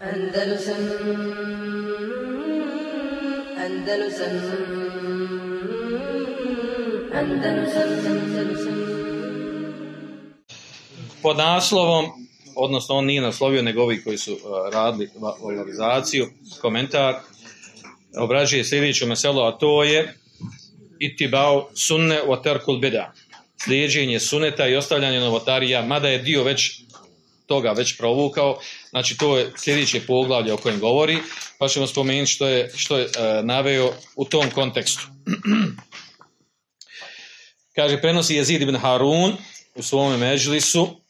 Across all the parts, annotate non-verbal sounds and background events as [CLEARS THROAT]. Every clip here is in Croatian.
Andalusam Andalusam Andalusam Andalusam pod naslovom, odnosno on nije naslovio nego ovi koji su radili va- valorizaciju, komentar, obrađuje sljedeću meselu, a to je itibao sunne wa terkul bida. Slijeđenje suneta i ostavljanje novotarija, mada je dio već toga već provukao, znači to je sljedeće poglavlje o kojem govori, pa ćemo spomenuti što je, što je uh, naveo u tom kontekstu. [CLEARS THROAT] Kaže, prenosi Jezid ibn Harun u svome međlisu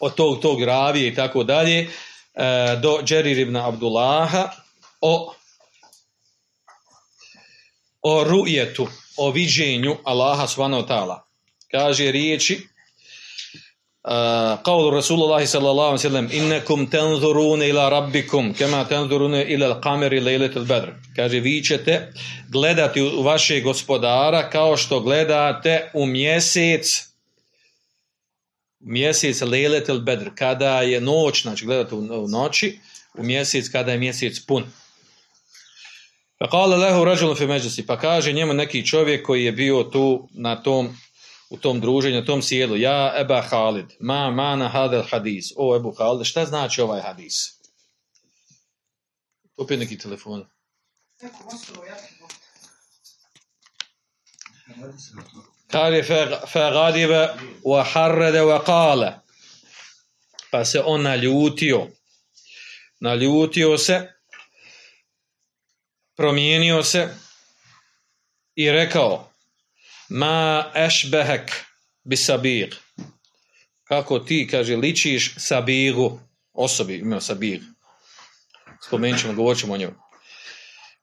od tog, tog ravije i tako dalje, e, do Džerir ibn Abdullaha o o rujetu, o viđenju Allaha subhanahu ta'ala. Kaže riječi قول رسول الله صلى الله عليه وسلم إنكم تنظرون إلى ربكم كما تنظرون إلى القمر ليلة البدر kaže vi ćete gledati u vašeg gospodara kao što gledate u mjesec mjesec Lejlet el Bedr, kada je noć, znači gledate u, u noći, u mjesec kada je mjesec pun. Pa kale lehu rađulu fi međusi, pa kaže njemu neki čovjek koji je bio tu na tom u tom druženju, na tom sjelu, ja Eba Halid, ma mana hadel hadis, o Ebu Halid, šta znači ovaj hadis? Opet neki telefon. Kaže fagadiba wa harrada wa qala. Pa se on naljutio. Naljutio se, promijenio se i rekao ma ešbehek bi sabir. Kako ti, kaže, ličiš sabiru, osobi, imao sabir. Spomenut ćemo, govorit ćemo o njemu.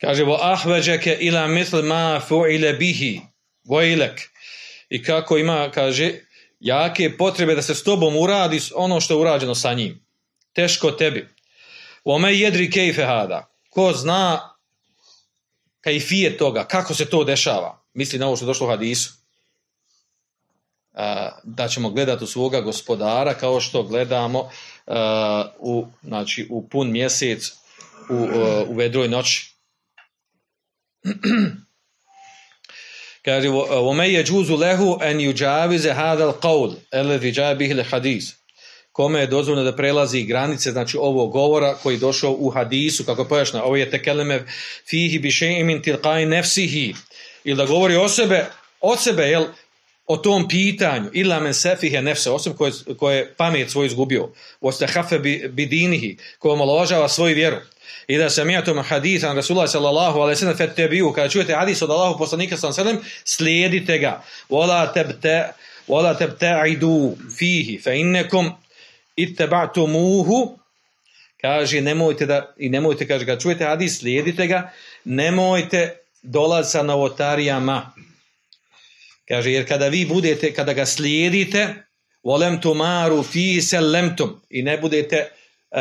Kaže, vo ahveđeke ila mitl ma fu'ile bihi, vojlek. I kako ima, kaže, jake potrebe da se s tobom uradi ono što je urađeno sa njim. Teško tebi. Ome jedri kejfe hada. Ko zna kajfije toga, kako se to dešava Misli na ovo što je došlo u hadisu. A, da ćemo gledati u svoga gospodara kao što gledamo a, u, znači, u pun mjesec u, a, u vedroj noći. [CLEARS THROAT] Kaže, وَمَنْ يَجُوزُ لَهُ أَنْ يُجَاوِزَ هَذَا الْقَوْلِ الَّذِي جَاءَ بِهِ الْحَدِيثِ Kome je dozvoljeno da prelazi granice, znači ovog govora koji je došao u hadisu, kako pojašnja, ovo je tekeleme fihi bi še'imin tilqai nefsihi, ili da govori o sebe, od sebe, jel, o tom pitanju, ila men sefihe nefse, osim koje, koje je pamet svoj izgubio, oste hafe bi, bidinihi, koje omalovažava svoju vjeru, i da sam ja tom hadithan Rasulullah sallallahu alaihi sallam fet tebiju, kada čujete hadis od Allahu poslanika sallallahu alaihi slijedite ga, wala tebte, wala tebta'idu fihi, fe innekom itteba'tumuhu, kaže, nemojte da, i nemojte, kaže, kada čujete hadis, slijedite ga, nemojte dolaz sa novotarijama. Kaže, jer kada vi budete, kada ga slijedite, volem tumaru fi selemtum, i ne budete uh,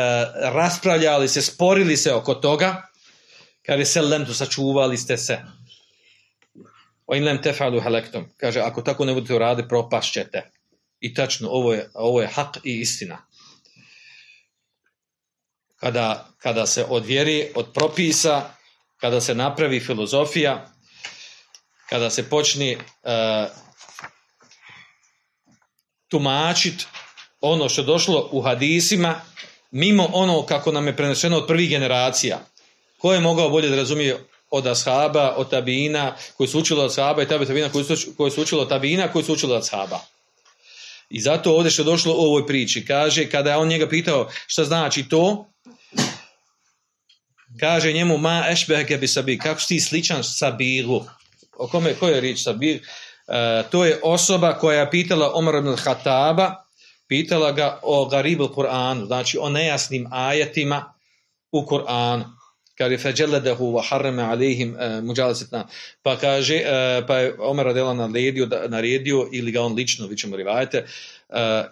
raspravljali se, sporili se oko toga, kaže, selemtu, sačuvali ste se. O in lem tefalu halektum. Kaže, ako tako ne budete uraditi, propašćete. I tačno, ovo je, ovo je hak i istina. Kada, kada se odvjeri od propisa, kada se napravi filozofija, kada se počne uh, tumačit ono što je došlo u hadisima, mimo ono kako nam je preneseno od prvih generacija. Ko je mogao bolje da razumije od ashaba, od tabina, koji su učili od ashaba i tabi tabina, koji su učili od tabina, koji su učili od ashaba. I zato ovdje što je došlo u ovoj priči, kaže, kada je on njega pitao šta znači to, kaže njemu ma ešbehke bi sabir, kako si ti sličan sabiru? O kome, ko je riječ sabir? E, to je osoba koja je pitala Omar ibn Hataba, pitala ga o garibul Kur'anu, znači o nejasnim ajetima u Kur'anu. Kaže, feđeledehu wa harreme alihim e, muđalisetna. Pa kaže, e, pa je Omer Radela naredio, naredio, ili ga on lično, vi ćemo rivajete, e,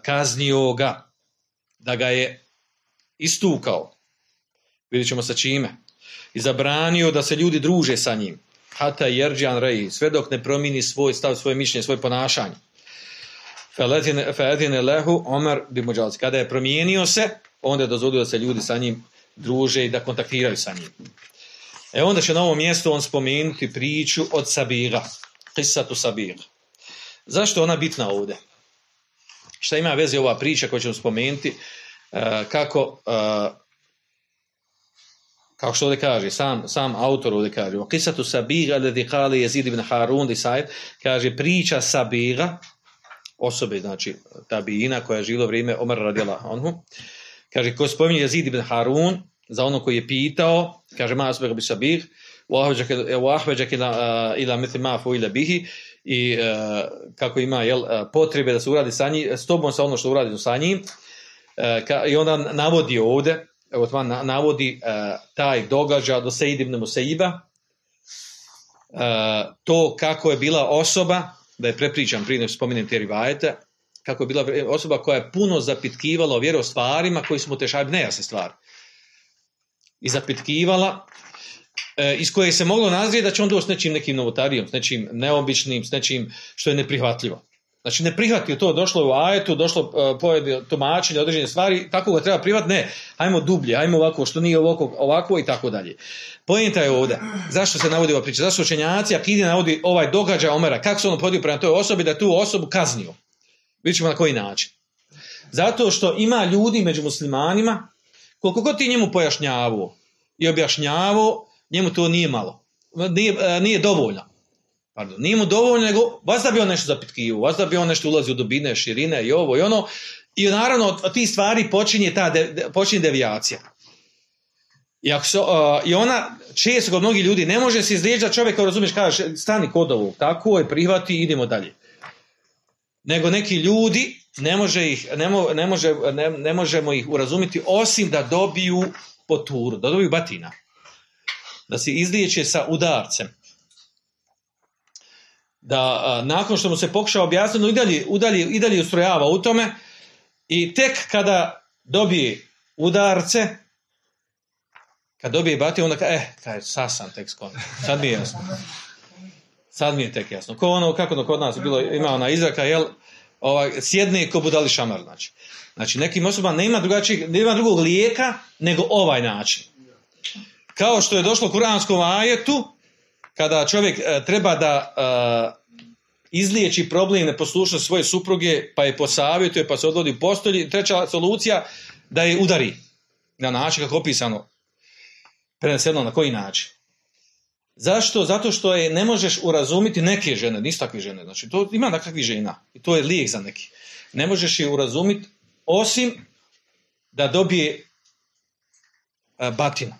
kaznio ga, da ga je istukao, vidjet ćemo sa čime, i zabranio da se ljudi druže sa njim, hata jerđan rej, sve dok ne promini svoj stav, svoje mišljenje, svoje ponašanje. Fe'edine lehu Omer bi muđalic. Kada je promijenio se, onda je dozvolio da se ljudi sa njim druže i da kontaktiraju sa njim. E onda će na ovom mjestu on spomenuti priču od Sabira, Qisatu Sabira. Zašto je ona bitna ovdje? Šta ima veze ova priča koju ćemo spomenuti? E, kako e, kao što ovdje kaže, sam, sam autor ovdje kaže, o kisatu Sabira ledi kali jezid ibn Harun di Said, kaže priča Sabira, osobe, znači tabina koja je živjela vrijeme Omer radijala onhu, kaže, ko spominje jezid ibn Harun, za ono koji je pitao, kaže, ma asbega bi Sabir, u ahveđak ila, ila ma fu ila bihi, i uh, kako ima jel, potrebe da se uradi sa njim, s tobom sa ono što uradi sa njim, uh, ka, i onda navodi ovdje, Osman navodi uh, taj događaj do Sejid ibn Musaiba, uh, to kako je bila osoba, da je prepričan prije nego spomenem te rivajete, kako je bila osoba koja je puno zapitkivala o vjeru stvarima koji su mu tešaj nejasne stvari. I zapitkivala e, iz koje se moglo nazrijeti da će on doći s nečim nekim novotarijom, s nečim neobičnim, s nečim što je neprihvatljivo. Znači ne prihvatio to, došlo je u ajetu, došlo uh, pojedi tumačenje određene stvari, tako ga treba privat, ne, hajmo dublje, hajmo ovako, što nije ovako, ovako i tako dalje. Pojenta je ovdje, zašto se navodi ova priča, zašto učenjaci Akidi navodi ovaj događaj Omera, kako se on podio prema toj osobi, da tu osobu kaznio. Vidjet ćemo na koji način. Zato što ima ljudi među muslimanima, koliko god ti njemu pojašnjavao i objašnjavao, njemu to nije malo, nije, nije dovoljno. Pardon, nije mu dovoljno, nego vas da bi on nešto zapitkivo, vas da bi on nešto ulazio u dubine, širine i ovo i ono. I naravno od tih stvari počinje ta de, počinje devijacija. I, ako uh, I ona često kod mnogih ljudi ne može se izlijeđa čovjek kao razumiješ kaže stani kod ovog, tako je, prihvati idemo dalje. Nego neki ljudi ne, može ih, ne, mo, ne, može, ne, ne možemo ih urazumiti osim da dobiju poturu, da dobiju batina. Da se izliječe sa udarcem da a, nakon što mu se pokušao objasniti, i dalje, udalje, i dalje ustrojava u tome i tek kada dobije udarce, kad dobije bati, onda kaže, eh, kaj, sad sam tek skon, sad mi je jasno. Sad mi je tek jasno. Ko ono, kako ono kod nas bilo, ima ona izraka, jel, ovaj, sjedne ko budali šamar, znači. Znači, nekim osobama nema, drugačijeg, nema drugog lijeka nego ovaj način. Kao što je došlo u kuranskom ajetu, kada čovjek e, treba da e, izliječi problem neposlušnosti svoje supruge, pa je posavjetuje, pa se odvodi u postolji. Treća solucija, da je udari na način kako opisano preneseno na koji način. Zašto? Zato što je ne možeš urazumiti neke žene, nisu takve žene. Znači, to ima nekakvih žena i to je lijek za neki. Ne možeš je urazumiti osim da dobije e, batinu.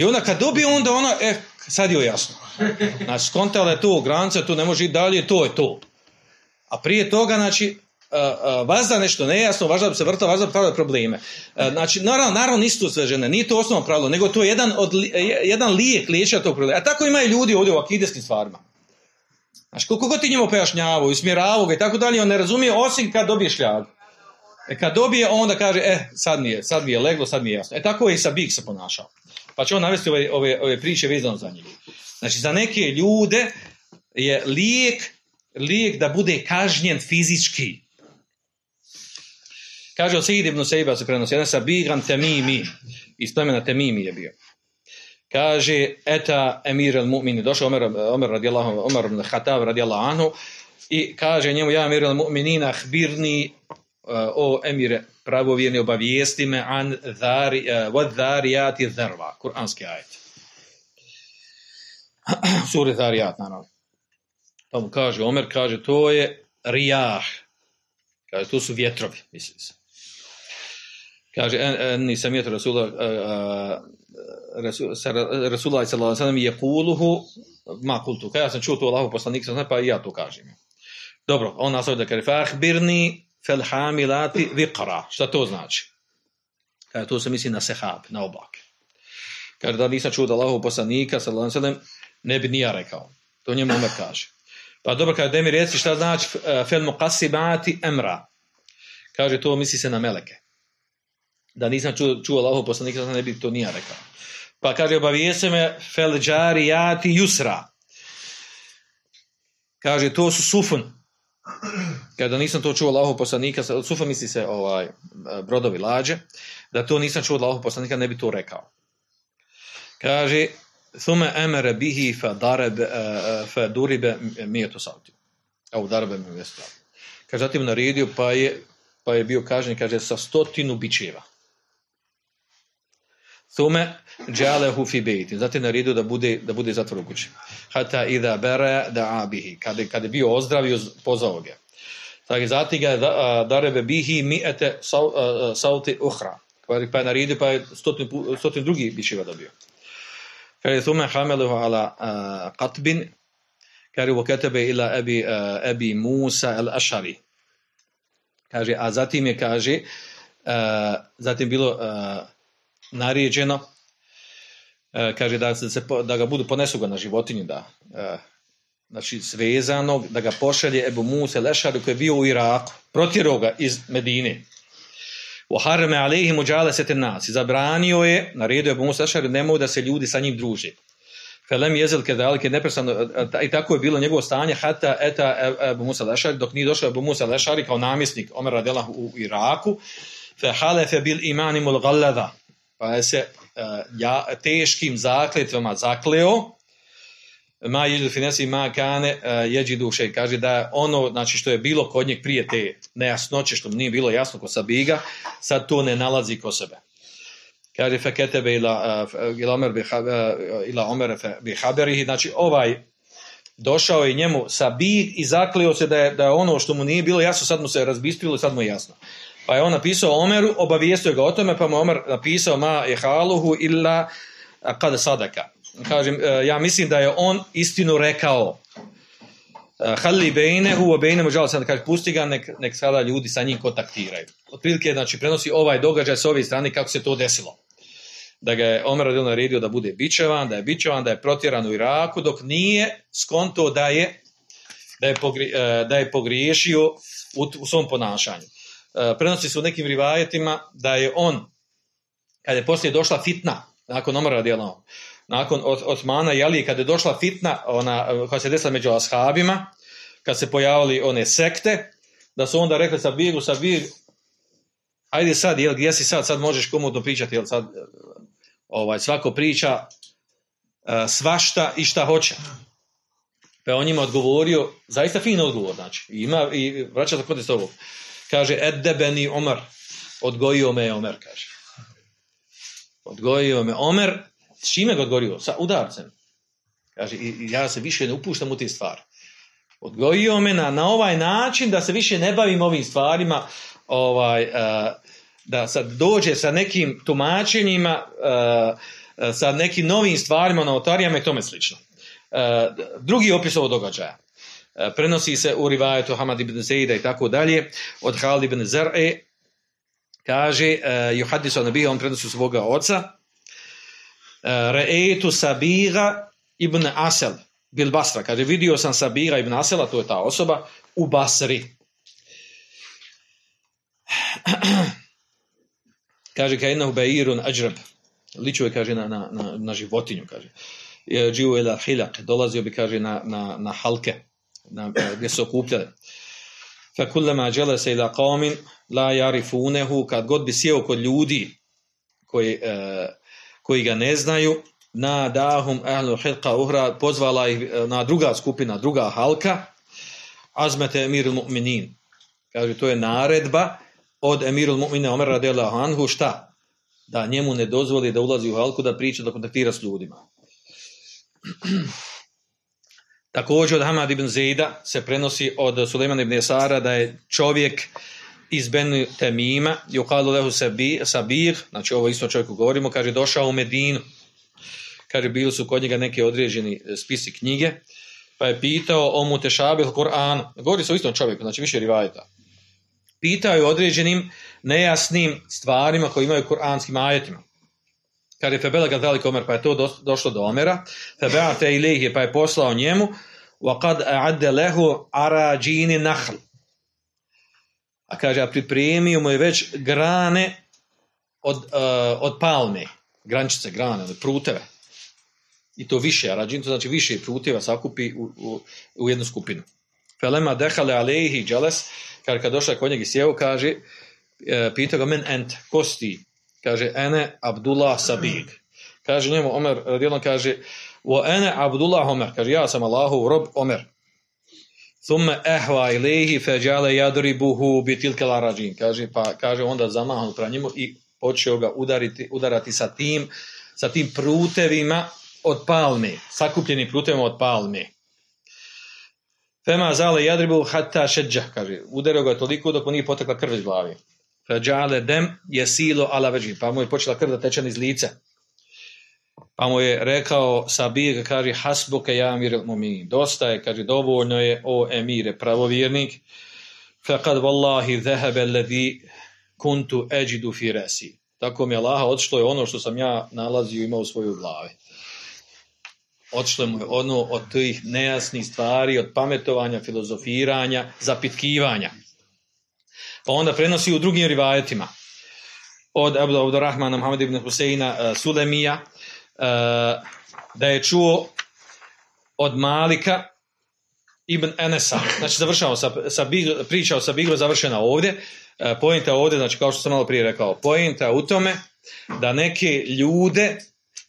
I onda kad dobije, onda ona, e, sad je jasno. Znači, skontala je to, granica, tu ne može ići dalje, to je to. A prije toga, znači, vazda nešto nejasno, važda da bi se vrta, važda da bi probleme. Znači, naravno, naravno nisu sve žene, nije to osnovno pravilo, nego to je jedan, od, jedan lijek liječa tog problema. A tako imaju ljudi ovdje u akideskim stvarima. Znači, koliko god ti njemu pojašnjavaju, smjeravaju ga i tako dalje, on ne razumije, osim kad dobije šljagu. E kad dobije, onda kaže, e, sad mi je, sad mi je leglo, sad mi je jasno. E tako je i sa Big se ponašao. Pa ću on navesti ove, ove, ove priče vezano za njih. Znači, za neke ljude je lijek, lijek da bude kažnjen fizički. Kaže od Sejid ibn Sejba se prenosi, jedan sa Bigan Temimi, iz plemena Temimi je bio. Kaže, eta emir al mu'mini, došao Omer, Omer radijallahu, Omer Khattab radijallahu anhu, i kaže njemu, ja emir al mu'minina, hbirni o emire pravovjerni obavijesti me an dhari, uh, dhariyati dharva, kuranski ajet. [CLEARS THROAT] Suri Dharijat, naravno. Pa mu kaže, Omer kaže, to je rijah. Kaže, to su vjetrovi, misli se. Kaže, en, en, nisam vjetro Rasula, uh, Rasul, Rasulullah sallallahu sallam je kuluhu, ma kultu. Kada ja sam čuo to Allahu poslanik, pa i ja to kažem. Dobro, on nastavlja da kaže, fahbirni fel hamilati viqra. Šta to znači? Kada to se misli na sehab, na oblake. Kada da nisam čuo da Allahu poslanika, sallallahu alejhi ne bi nija rekao. To njemu Omer kaže. Pa dobro, kada da mi reci šta znači fel muqasimati emra. Kaže, to misli se na meleke. Da nisam čuo, čuo Allahu poslanika, ne bi to nija rekao. Pa kaže, obavijese me fel džarijati yusra. Kaže, to su sufun kada nisam to čuo Allahov poslanika, sufa misli se ovaj, brodovi lađe, da to nisam čuo od Allahov poslanika, ne bi to rekao. Kaže, thume emere bihi fa darebe, eh, fa duribe mijeto sauti. Au darebe mi. Kaže, zatim naredio, pa je, pa je bio kažen, kaže, sa stotinu bičeva. Thume džalehu fi bejti. Zatim naredio da bude, da bude zatvor u kući. Hata idha bere da abihi. Kada, kada je bio ozdravio, pozvao ga. Tako zatim ga je darebe bihi a, a, sauti uhra. Pa je naredio, pa je stotin, pu- stotin drugi bičeva dobio. Kaže, thume hameluhu ala a, qatbin. Kaže, u ketebe ila ebi, ebi Musa el Ašari. Kaže, a zatim je, kaže, zatim bilo naređeno, a, kaže, da, se, da ga budu, ponesu ga na životinju, da, a, znači svezanog, da ga pošalje Ebu Musa el Ašari koji je bio u Iraku, protjerao ga iz Medine. U harame alejhi muđale se nas. Zabranio je, naredio je Ebu Musa Ašari, nemoj da se ljudi sa njim druže. Felem jezel kedalike neprestano a, i tako je bilo njegovo stanje hata eta E- Ebu Musa Lešari dok nije došao Ebu Musa Lešari kao namjesnik Omer radijallahu u Iraku fe halefe bil imanimul gallada pa je se a, ja, teškim zakletvama zakleo. Ma jeđu finesi ma kane uh, jeđi duše. Kaže da ono znači što je bilo kod njeg prije te nejasnoće što mu nije bilo jasno kod Sabiga sad to ne nalazi kod sebe. Kaže feketebe ila, uh, ila ila Omer bi haberihi, znači ovaj došao je njemu sa big i zakleo se da je, da je ono što mu nije bilo jasno, sad mu se razbistrilo i sad mu je jasno. Pa je on napisao Omeru, obavijestio ga o tome, pa mu Omer napisao ma je haluhu illa kada sadaka. Kažem, uh, ja mislim da je on istinu rekao. Uh, Halli bejnehu wa bejne muđal, sad kaže, pusti ga, nek, nek sada ljudi sa njim kontaktiraju. Otprilike, znači, prenosi ovaj događaj s ove strane kako se to desilo da ga je Omer radil naredio da bude bičevan, da je bičevan, da je protjeran u Iraku, dok nije skonto da je, da je, pogri, e, da je pogriješio u, u svom ponašanju. E, Prenosi se u nekim rivajetima da je on, kada je poslije došla fitna, nakon Omer radila, nakon Osmana i Alije, kada je došla fitna, ona, e, koja se desila među ashabima, kad se pojavili one sekte, da su onda rekli sa Bigu, sa Bigu, ajde sad, jel, gdje si sad, sad možeš komodno pričati, jel sad, ovaj, svako priča svašta i šta hoće. Pa on njima odgovorio, zaista fin odgovor, znači, ima, i vraća za kontekst ovog. Kaže, edebeni Omer, odgojio me je Omer, kaže. Odgojio me Omer, s čime ga odgovorio? Sa udarcem. Kaže, i, ja se više ne upuštam u te stvari. Odgojio me na, na ovaj način da se više ne bavim ovim stvarima, ovaj, uh, da sad dođe sa nekim tumačenjima, uh, sa nekim novim stvarima, novotarijama i tome slično. Drugi opis ovog događaja. Uh, prenosi se u rivajetu Hamad ibn Zejda i tako dalje, od Halid ibn Zer'e, kaže, uh, Juhadisu Anabija, on prenosi svoga oca, uh, Re'etu Sabiga ibn Asel, bil Basra, kaže, vidio sam Sabiga ibn Asela, to je ta osoba, u Basri. [CLEARS THROAT] kaže ka jednahu beirun ađrab. Ličio je, kaže, na, na, na životinju, kaže. Dživu ila hilak, dolazio bi, kaže, na, na, na halke, na, gdje se okupljali. Fa kullama jalasa ila qaumin la yarifunehu kad god bi sjeo kod ljudi koji, uh, koji ga ne znaju na dahum ahlu hilqa uhra pozvala ih na druga skupina, druga halka azmete emirul mu'minin. Kaže, to je naredba od emirul mu'mina Omer radijallahu anhu, šta? Da njemu ne dozvoli da ulazi u halku, da priča, da kontaktira s ljudima. Također od Hamad ibn Zejda se prenosi od Sulejmana ibn Jesara da je čovjek iz Ben Temima, yuqalu lehu sabir, znači ovo isto čovjeku govorimo, kaže došao u Medinu. Kaže bili su kod njega neke određeni spisi knjige, pa je pitao o mutešabil Kur'an. Govori se o istom čovjeku, znači više rivajeta. Pitao je određenim nejasnim stvarima koji imaju kuranskim ajetima. Kad je Febela ga dali Omer, pa je to došlo do Omera, Febela te ilih pa je poslao njemu, وَقَدْ أَعَدَّ لَهُ أَرَاđِينِ نَحْلِ A kaže, a pripremio mu je već grane od, uh, od palme, grančice, grane, od pruteve. I to više, a rađin to znači više pruteva sakupi u, u, u jednu skupinu. Felema dehale alejhi dželes, kaže kad došla kod njega i sjeo, kaže, e, pitao ga men ent, ko si ti? Kaže, ene Abdullah Sabig. Kaže njemu Omer, radijallahu kaže, wa ene Abdullah Omer. Kaže, ja sam Allahov rob Omer. Thumme ehva ilaihi feđale jadribuhu bitilke larađin. Kaže, pa kaže onda zamahnu pra njemu i počeo ga udariti, udarati sa tim, sa tim prutevima od palme, sakupljenim prutevima od palme. Fema zale jadribu hatta šeđa, kaže, udario ga toliko dok mu nije potekla krv iz glavi. Feđale dem je silo ala veđi, pa mu je počela krv da teče iz lica. Pa mu je rekao Sabir, kaže, hasbuke ja mir mumin. Dosta je, kaže, dovoljno je, o emire, pravovjernik. Fekad vallahi zehebe ledhi kuntu eđidu fi. Tako mi je Allaha odšlo je ono što sam ja nalazio imao u svojoj glavi. Odšlo mu je ono od tih nejasnih stvari, od pametovanja, filozofiranja, zapitkivanja. Pa onda prenosi u drugim rivajetima. Od Abdurrahmana Muhammed ibn Huseina uh, Sulemija, uh, da je čuo od Malika ibn Enesa, znači završao sa, sa priča o Sabiglu završena ovdje, uh, pojenta ovdje, znači kao što sam malo prije rekao, pojenta u tome da neke ljude,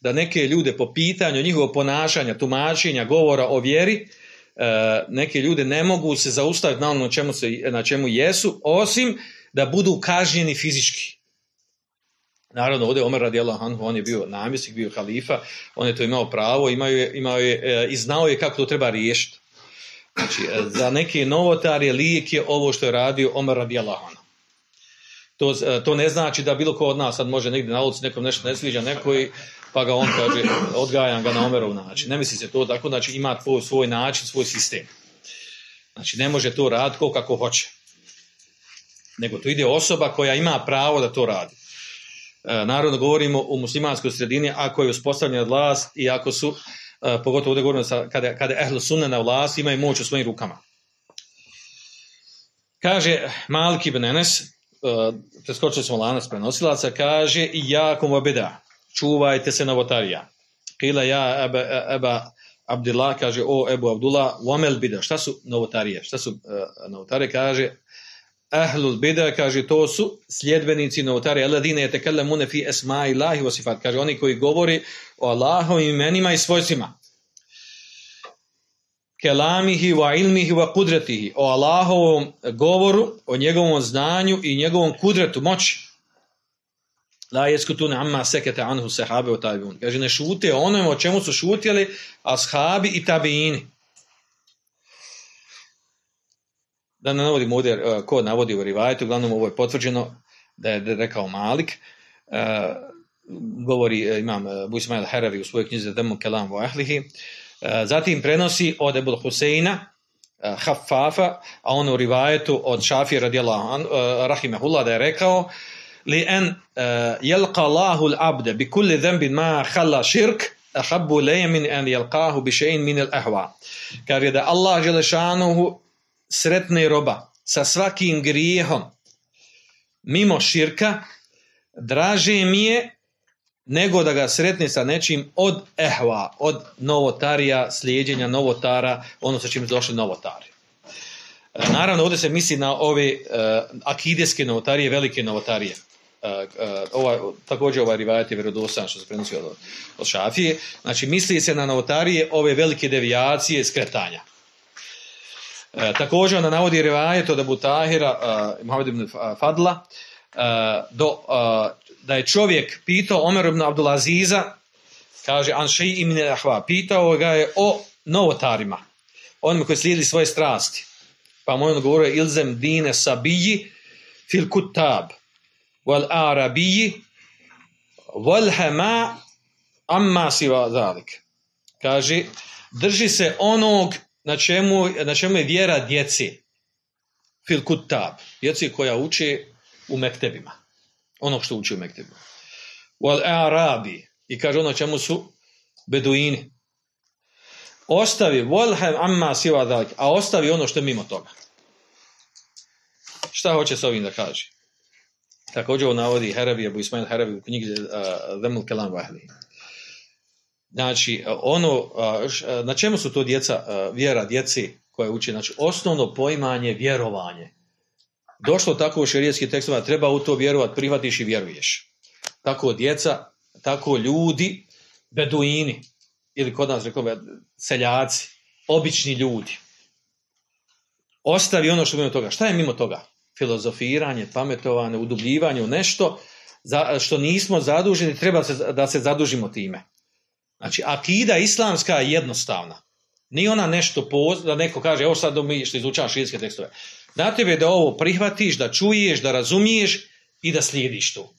da neke ljude po pitanju njihovog ponašanja, tumačenja, govora o vjeri, uh, neke ljude ne mogu se zaustaviti na ono čemu, se, na čemu jesu, osim da budu kažnjeni fizički. Naravno, ovdje Omer radijallahu anhu, on je bio namjesnik, bio halifa, on je to imao pravo, imao je, imao je, e, i znao je kako to treba riješiti. Znači, e, za neke novotarije lijek je ovo što je radio Omer radijallahu anhu. To, e, to ne znači da bilo ko od nas sad može negdje na ulici nekom nešto ne sviđa, neko i, pa ga on kaže, odgajam ga na Omerov način. Ne misli se to tako, znači ima tvoj, svoj način, svoj sistem. Znači, ne može to raditi ko kako hoće. Nego to ide osoba koja ima pravo da to radi. E, naravno govorimo u muslimanskoj sredini ako je uspostavljena vlast i ako su, e, pogotovo ovdje govorimo sa, kada, kada je ehl sunna na vlast, imaju moć u svojim rukama. Kaže Malik ibn e, preskočili smo lanac prenosilaca, kaže i jakom obeda, čuvajte se novotarija. Kila ja eba, eba Abdullah, kaže o Ebu Abdullah, wamel bida, šta su novotarije? Šta su uh, novotarije? Kaže ahlul bida, kaže, to su sljedbenici novotari, aladine je tekellemune fi esma ilahi wasifat, kaže, oni koji govori o Allahovim imenima i svojstvima. Kelamihi wa ilmihi wa kudratihi, o Allahovom govoru, o njegovom znanju i njegovom kudretu, moći. La jeskutune amma sekete anhu sahabe o tabiun. Kaže, ne šute onome o čemu su šutjeli ashabi i tabiini. da ne navodim ovdje uh, ko navodi u rivajetu, uglavnom ovo je potvrđeno da je, rekao Malik, uh, govori uh, imam Busmail Heravi u svojoj knjizi Demu Kelam vo Ahlihi, zatim prenosi od Ebul Huseina, Haffafa, a on u rivajetu od Šafija radijallahu uh, rahimahullah da je rekao Allahu l'abde bi kulli zembin ma khalla širk ahabbu lejemin en jelqahu bi še'in min al-ahwa. Kar je da Allah želešanuhu sretne roba sa svakim grijehom mimo širka, draže mi je nego da ga sretne sa nečim od ehva, od novotarija, slijedjenja novotara, ono sa čim došli novotari. E, naravno, ovdje se misli na ove uh, akideske novotarije, velike novotarije. Ovaj, također ovaj rivajet je vjerodosan što se prenosi od, od Šafije. Znači, misli se na novotarije ove velike devijacije skretanja. E, također ona navodi rivajet od Abu Tahira, uh, Muhammed ibn Fadla, uh, do, uh, da je čovjek pitao Omer ibn Abdulaziza, kaže Anšej ibn Ahva, pitao ga je o novotarima, onima koji slijedi svoje strasti. Pa mu on govorio, ilzem dine sabiji fil kutab, wal arabiji, wal hema amma siva zalik. Kaže, drži se onog na čemu, na čemu je vjera djeci fil kutab, djeci koja uči u mektebima. Ono što uči u mektebima. Wal arabi. I kaže ono čemu su beduini. Ostavi volhem amma siva dalik, a ostavi ono što je mimo toga. Šta hoće s ovim da kaže? Također navodi Heravi, Abu Ismail Heravi u knjigi Zemul uh, Kelam Vahli. Znači, ono, na čemu su to djeca, vjera djeci koja uči, znači osnovno poimanje vjerovanje. Došlo tako u šerijskih tekstova, treba u to vjerovat, prihvatiš i vjeruješ. Tako djeca, tako ljudi, beduini, ili kod nas rekao seljaci, obični ljudi. Ostavi ono što je mimo toga. Šta je mimo toga? Filozofiranje, pametovanje, udubljivanje u nešto za, što nismo zaduženi, treba se, da se zadužimo time. Znači, akida islamska je jednostavna. Nije ona nešto poz, da neko kaže, evo sad mi što izučavaš širijske tekstove. Na tebe da ovo prihvatiš, da čuješ, da razumiješ i da slijediš to.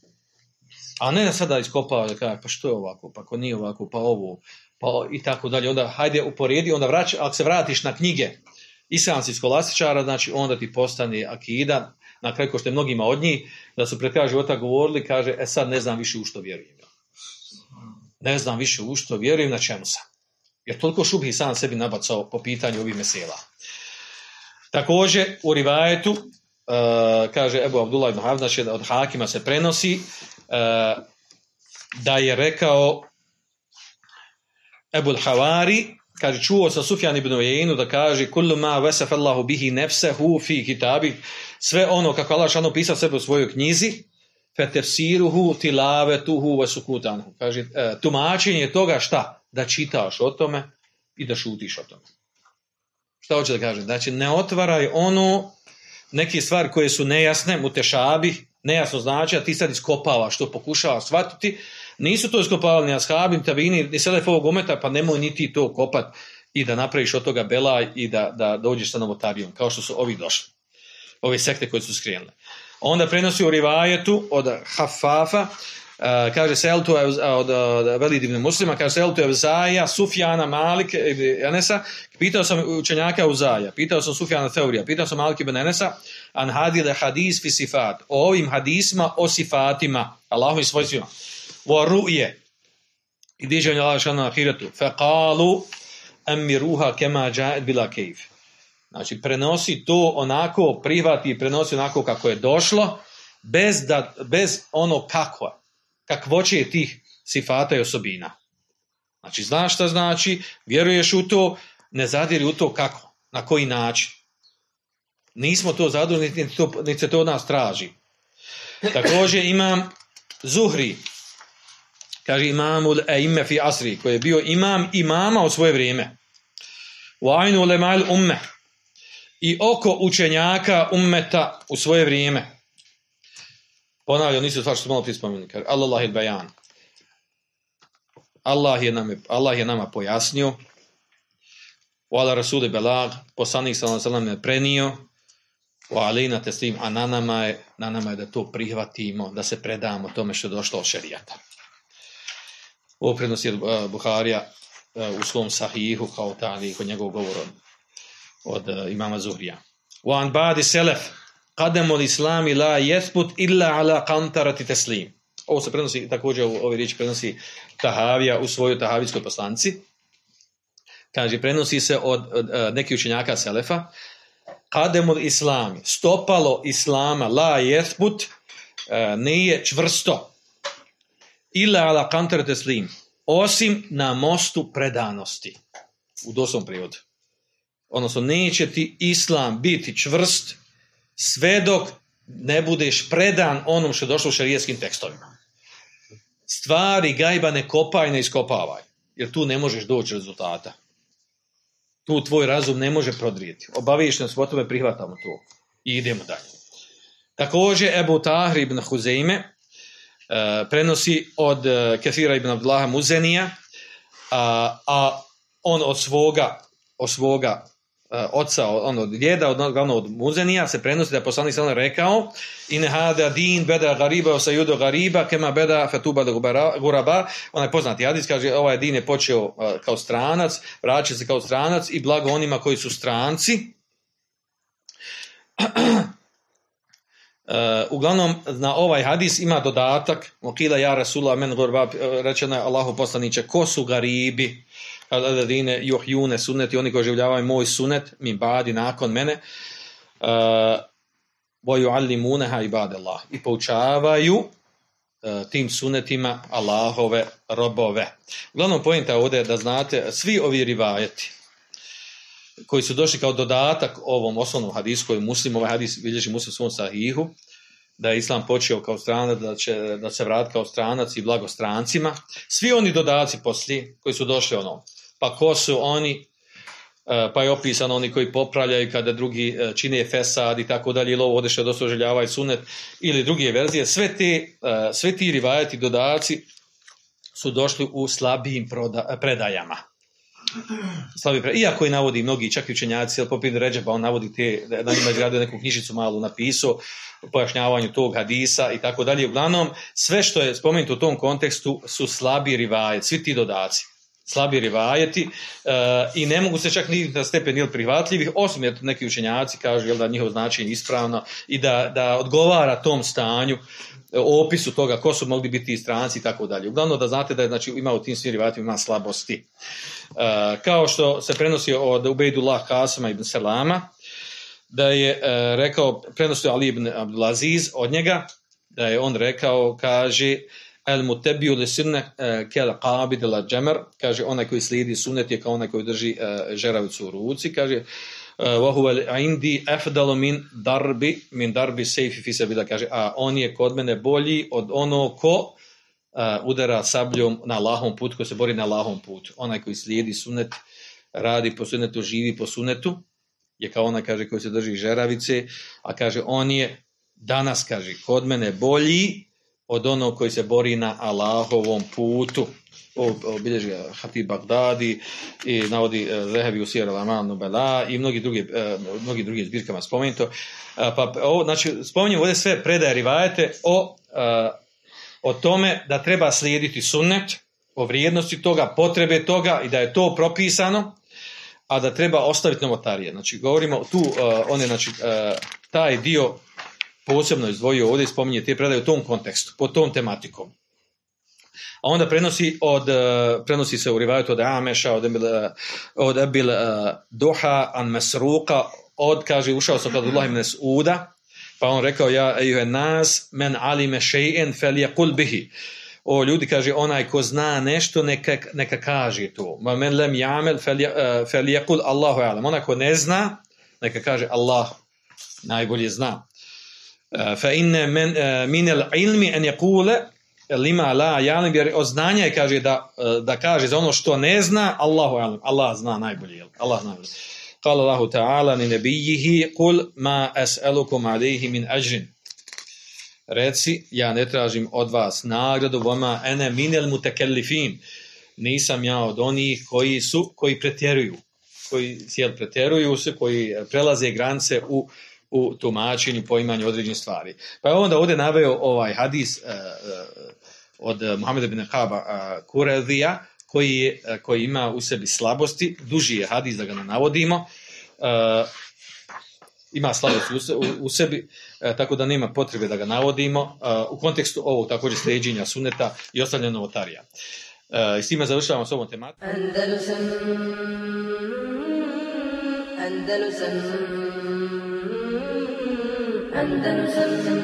A ne da sada iskopava da kaže, pa što je ovako, pa ako nije ovako, pa ovo, pa i tako dalje. Onda hajde uporedi, onda vrać, ako se vratiš na knjige islamskih skolastičara, znači onda ti postane akida, na kraju ko što je mnogima od njih, da su pred kraja života govorili, kaže, e sad ne znam više u što vjerujem. Ne znam više u što vjerujem, na čemu sam. Jer toliko šubhi sam sebi nabacao po pitanju ovih mesela. Također, u rivajetu, uh, kaže Ebu Abdullah ibn Havd, znači od Hakima se prenosi, uh, da je rekao Ebu Havari, kaže, čuo sa Sufjan ibn Ujenu da kaže kullu ma vesaf Allahu bihi nefsehu fi kitabi, sve ono kako Allah šano pisao sebe u svojoj knjizi, fe tefsiruhu tilavetuhu ve sukutanhu. Kaže, e, tumačenje toga šta? Da čitaš o tome i da šutiš o tome. Šta hoće da kaže? Znači, ne otvaraj ono, neke stvari koje su nejasne, mutešabi, nejasno znači, a ti sad iskopavaš što pokušava shvatiti, nisu to iskopavali ni ashabi, tabini, ni sada ovog ometa, pa nemoj ni ti to kopat i da napraviš od toga belaj i da, da dođeš sa novotarijom, kao što su ovi došli. Ove sekte koje su skrenule. Onda prenosi u rivajetu od Hafafa, uh, kaže Seltu od, od, od Velid Muslima, kaže Seltu Evzaja, Sufjana Malik ibn Enesa, pitao sam učenjaka Uzaja, pitao sam Sufjana Teorija, pitao sam Malik ibn Enesa, an hadile hadis fi sifat, o ovim hadisma o sifatima, Allahu i svojstvima, wa ru'je, i šana na ahiretu, faqalu amiruha kema džaed bila kejf. Znači, prenosi to onako, prihvati i prenosi onako kako je došlo, bez, da, bez ono kakva, kakvoće je tih sifata i osobina. Znači, znaš šta znači, vjeruješ u to, ne zadiri u to kako, na koji način. Nismo to zadovoljni, niti, niti se to od nas traži. Također imam Zuhri, kaže imamul eime fi asri, koji je bio imam imama od svoje vrijeme. U ajnu lemal umme, i oko učenjaka ummeta u svoje vrijeme. Ponavljam, nisu stvar što malo prije. Kaže, Allah il bajan. Allah je, nam, Allah je nama pojasnio. U ala rasuli belag, poslanik sallam sallam je prenio. U alina teslim, a na nama, je, na nama je da to prihvatimo, da se predamo tome što je došlo od šerijata. Ovo prenosi Buharija u svom sahihu kao tali kod njegovog govora od uh, imama Zuhrija. Wa an ba'di selef qadamul islami la yathbut illa ala qantarati taslim. Ovo se prenosi također ove riječi prenosi Tahavija u svojoj Tahavijskoj poslanci. Kaže prenosi se od, od uh, nekih učenjaka selefa qadamul islami stopalo islama la yathbut uh, nije čvrsto illa ala qantarati taslim osim na mostu predanosti u doslovnom prijevodu odnosno neće ti islam biti čvrst sve dok ne budeš predan onom što je došlo u šarijetskim tekstovima. Stvari gajba ne kopaj, ne iskopavaj, jer tu ne možeš doći rezultata. Tu tvoj razum ne može prodrijeti. Obavišten s tome prihvatamo to i idemo dalje. Također Ebu Tahri ibn Huzeime prenosi od uh, Kefira ibn Abdullaha Muzenija, a, a on od svoga, od svoga uh, oca, on od djeda, od, glavno od muzenija, se prenosi da je poslanik sallam rekao in hada din beda gariba sa judo gariba kema beda fetuba do guraba. Onaj poznati hadis kaže ovaj din je počeo kao stranac vraća se kao stranac i blago onima koji su stranci [CLEARS THROAT] uglavnom na ovaj hadis ima dodatak Mokila ja Rasula men gurba rečeno je Allahu poslaniće ko su garibi? Alladine juhjune sunnet i oni koji življavaju moj sunet min badi nakon mene. Uh, wa yuallimunaha ibadallah. I poučavaju uh, tim sunetima Allahove robove. Uglavnom pojenta ovdje je da znate svi ovi rivajeti koji su došli kao dodatak ovom osnovnom hadisu koji muslim, ovaj hadis bilježi muslim svom sahihu, da je islam počeo kao stranac, da će da se vrati kao stranac i blago strancima. Svi oni dodaci poslije koji su došli ono, pa ko su oni, e, pa je opisano oni koji popravljaju kada drugi e, čine fesad i tako dalje, ili ovo odeše i sunet, ili druge verzije, sve, te, e, sve ti rivajati dodaci su došli u slabijim predajama. Slabi pre... Iako i navodi mnogi, čak i učenjaci, ali popid Ređeba, on navodi te, da njima izgradio neku knjižicu malu napisao, pojašnjavanju tog hadisa i tako dalje. Uglavnom, sve što je spomenuto u tom kontekstu su slabi rivajet, svi ti dodaci slabi rivajeti uh, i ne mogu se čak ni na stepen ili prihvatljivih, osim jer neki učenjaci kažu jel, da njihovo značenje ispravno i da, da odgovara tom stanju opisu toga ko su mogli biti stranci i tako dalje. Uglavnom da znate da je znači, ima u tim svim rivajatima ima slabosti. Uh, kao što se prenosi od Ubejdullah Kasama ibn Selama, da je uh, rekao, prenosio Ali ibn Abdulaziz od njega, da je on rekao, kaže, El mutebiju li sunne kel qabid la džemer, kaže onaj koji slijedi sunet je kao onaj koji drži uh, žeravicu u ruci, kaže wa indi afdalu min darbi min darbi sejfi fi sabila. Kaže a on je kod mene bolji od ono ko udara sabljom na lahom putu, ko se bori na lahom putu. Onaj koji slijedi sunet, radi po sunetu, živi po sunetu, je kao ona kaže koji se drži žeravice, a kaže on je danas kaže kod mene bolji od onog koji se bori na Allahovom putu. Obilježi Hatib Bagdadi i navodi e, Zehevi u Sijera Laman Nubela i mnogi drugi, e, mnogi drugi zbirkama spomenuto. E, pa, ovo, znači, spominjem ovdje sve predaje rivajete o, o tome da treba slijediti sunnet, o vrijednosti toga, potrebe toga i da je to propisano, a da treba ostaviti novotarije. Znači, govorimo tu, one, znači, taj dio posebno izdvojio ovdje i spominje te predaje u tom kontekstu, po tom tematikom. A onda prenosi, od, eh, prenosi se u rivajetu od Ameša, od, od Ebil uh, Doha, an Mesruka, od, kaže, ušao sam kod ibn Uda, pa on rekao, ja, ejuhe nas, men alime še'en fel kul bihi. O ljudi, kaže, onaj ko zna nešto, neka, neka kaže to. Ma men lem jamel fel kul Allahu alem. Onaj ko ne zna, neka kaže Allah najbolje zna. Fa inne men, min el ilmi en kule lima la jalim, jer od znanja je kaže da, da kaže za ono što ne zna, Allahu alim, Allah zna najbolje. Allah zna najbolje. قال الله تعالى لنبيه قل ما أسألكم عليه min أجر Reci, ja ne tražim od vas nagradu, vama ene minel mutekellifin. Nisam ja od onih koji su, koji pretjeruju. Koji sjel pretjeruju se, koji prelaze granice u u tumačenju, poimanju određenih stvari. Pa je onda ovdje naveo ovaj hadis uh, od Muhameda bin Haba Kurezija, koji, uh, koji ima u sebi slabosti, duži je hadis da ga ne navodimo, ima slabost u, sebi, tako da nema potrebe da ga navodimo, u kontekstu ovog također sređenja suneta i ostavljanja novotarija. I s time završavamo s ovom tematikom. Andalusam, Andalusam, Andalusam, Andalusam.